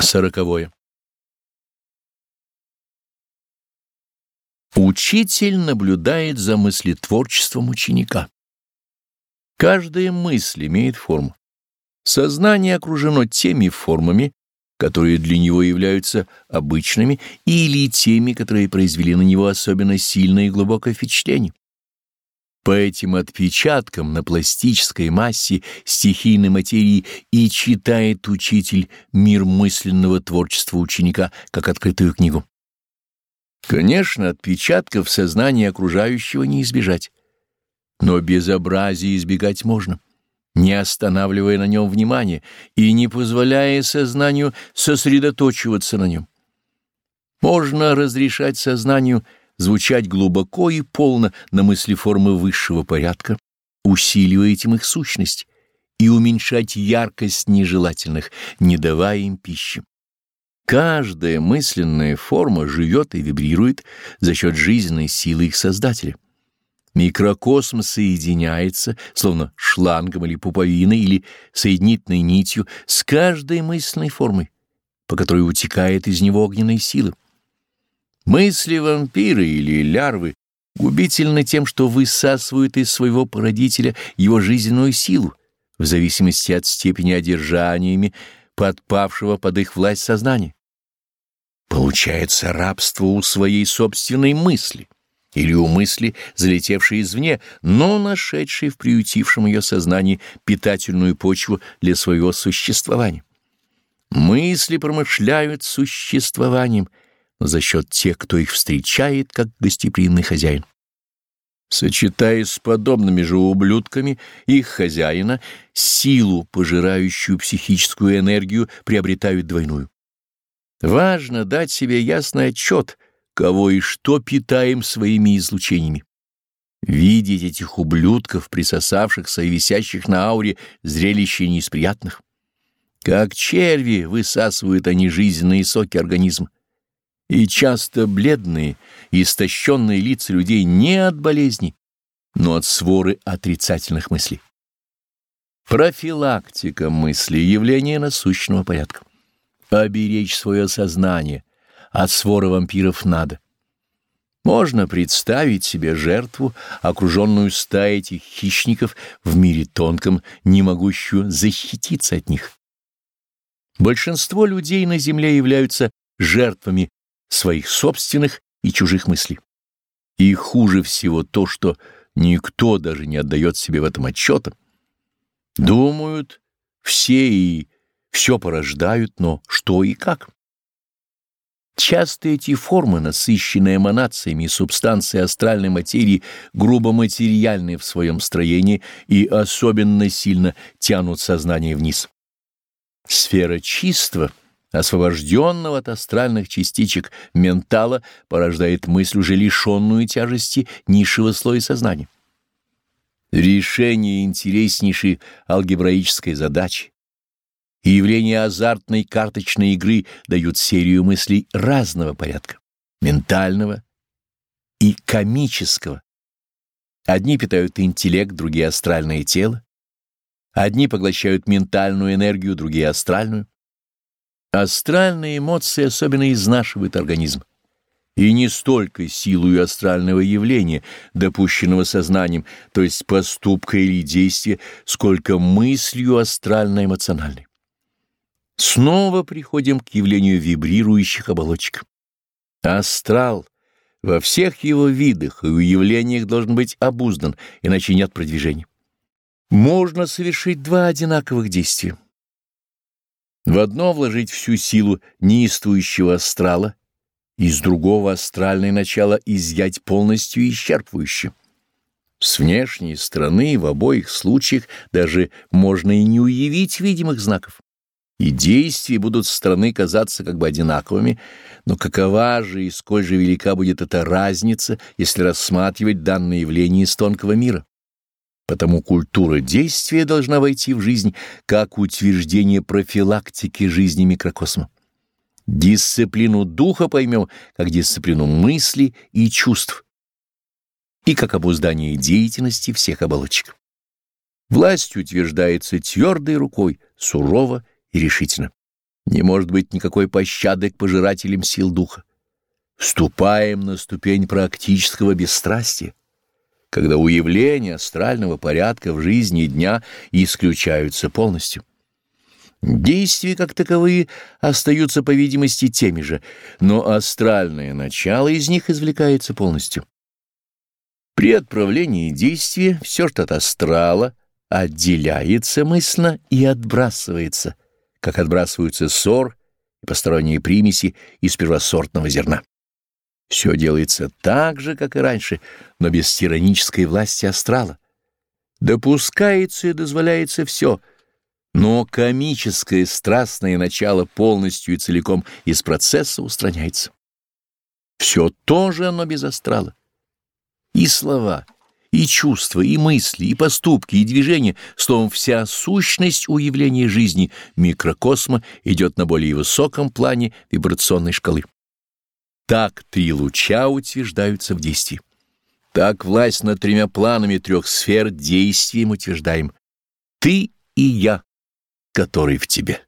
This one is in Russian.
Сороковое. Учитель наблюдает за мыслетворчеством ученика. Каждая мысль имеет форму. Сознание окружено теми формами, которые для него являются обычными, или теми, которые произвели на него особенно сильное и глубокое впечатление. По этим отпечаткам на пластической массе стихийной материи и читает учитель мир мысленного творчества ученика как открытую книгу. Конечно, отпечатков сознания окружающего не избежать, но безобразие избегать можно, не останавливая на нем внимания и не позволяя сознанию сосредоточиваться на нем. Можно разрешать сознанию звучать глубоко и полно на мысли формы высшего порядка, усиливая этим их сущность, и уменьшать яркость нежелательных, не давая им пищи. Каждая мысленная форма живет и вибрирует за счет жизненной силы их создателя. Микрокосм соединяется, словно шлангом или пуповиной, или соединительной нитью, с каждой мысленной формой, по которой утекает из него огненная сила. Мысли вампира или лярвы губительны тем, что высасывают из своего породителя его жизненную силу, в зависимости от степени одержаниями подпавшего под их власть сознания. Получается рабство у своей собственной мысли или у мысли, залетевшей извне, но нашедшей в приютившем ее сознании питательную почву для своего существования. Мысли промышляют существованием — за счет тех, кто их встречает, как гостеприимный хозяин. Сочетаясь с подобными же ублюдками их хозяина, силу, пожирающую психическую энергию, приобретают двойную. Важно дать себе ясный отчет, кого и что питаем своими излучениями. Видеть этих ублюдков, присосавшихся и висящих на ауре, зрелище не из приятных. Как черви высасывают они жизненные соки организма и часто бледные, истощенные лица людей не от болезней, но от своры отрицательных мыслей. Профилактика мысли — явление насущного порядка. Оберечь свое сознание от своры вампиров надо. Можно представить себе жертву, окруженную стаей этих хищников в мире тонком, не могущую защититься от них. Большинство людей на Земле являются жертвами своих собственных и чужих мыслей. И хуже всего то, что никто даже не отдает себе в этом отчета. Думают все и все порождают, но что и как? Часто эти формы, насыщенные эманациями и субстанцией астральной материи, грубо материальны в своем строении и особенно сильно тянут сознание вниз. Сфера чистого — освобожденного от астральных частичек ментала порождает мысль, уже лишенную тяжести низшего слоя сознания. Решение интереснейшей алгебраической задачи и явление азартной карточной игры дают серию мыслей разного порядка, ментального и комического. Одни питают интеллект, другие — астральное тело, одни поглощают ментальную энергию, другие — астральную. Астральные эмоции особенно изнашивают организм. И не столько силою астрального явления, допущенного сознанием, то есть поступка или действия, сколько мыслью астрально-эмоциональной. Снова приходим к явлению вибрирующих оболочек. Астрал во всех его видах и уявлениях должен быть обуздан, иначе нет продвижения. Можно совершить два одинаковых действия. В одно вложить всю силу неистующего астрала, из другого астральное начало изъять полностью исчерпывающе. С внешней стороны в обоих случаях даже можно и не уявить видимых знаков. И действия будут с стороны казаться как бы одинаковыми, но какова же и сколь же велика будет эта разница, если рассматривать данное явление из тонкого мира? Потому культура действия должна войти в жизнь как утверждение профилактики жизни микрокосма. Дисциплину духа поймем как дисциплину мысли и чувств и как обуздание деятельности всех оболочек. Власть утверждается твердой рукой, сурово и решительно. Не может быть никакой пощады к пожирателям сил духа. Вступаем на ступень практического бесстрастия, когда уявления астрального порядка в жизни дня исключаются полностью. Действия как таковые остаются, по видимости, теми же, но астральное начало из них извлекается полностью. При отправлении действия все, что от астрала, отделяется мысленно и отбрасывается, как отбрасываются ссор и посторонние примеси из первосортного зерна. Все делается так же, как и раньше, но без тиранической власти астрала. Допускается и дозволяется все, но комическое страстное начало полностью и целиком из процесса устраняется. Все тоже, но без астрала. И слова, и чувства, и мысли, и поступки, и движения, словом, вся сущность уявления жизни микрокосма идет на более высоком плане вибрационной шкалы. Так три луча утверждаются в действии. Так власть над тремя планами трех сфер действием утверждаем. Ты и я, который в тебе.